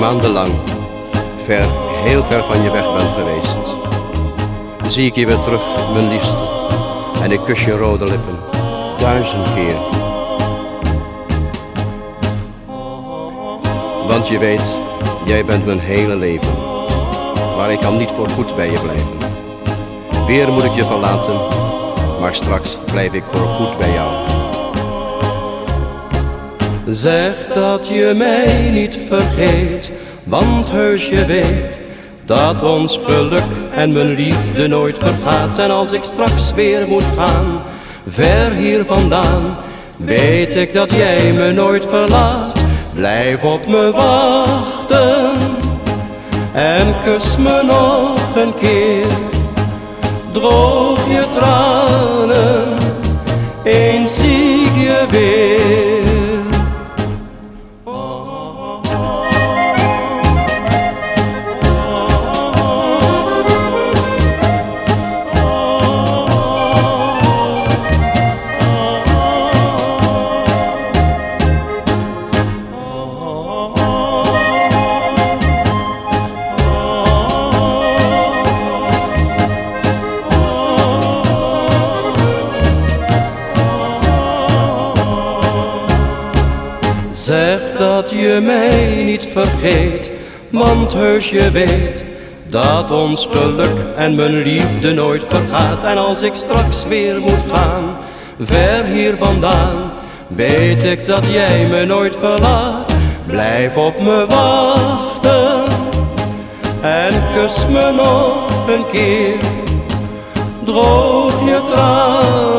maandenlang ver, heel ver van je weg ben geweest. Zie ik je weer terug, mijn liefste, en ik kus je rode lippen, duizend keer. Want je weet, jij bent mijn hele leven, maar ik kan niet voor goed bij je blijven. Weer moet ik je verlaten, maar straks blijf ik voor goed bij jou. Zeg dat je mij niet vergeet, want heus je weet dat ons geluk en mijn liefde nooit vergaat. En als ik straks weer moet gaan, ver hier vandaan, weet ik dat jij me nooit verlaat. Blijf op me wachten en kus me nog een keer. Droog je tranen, eens zie ik je weer. Zeg dat je mij niet vergeet, want heus je weet dat ons geluk en mijn liefde nooit vergaat. En als ik straks weer moet gaan, ver hier vandaan, weet ik dat jij me nooit verlaat. Blijf op me wachten en kus me nog een keer. Droog je tranen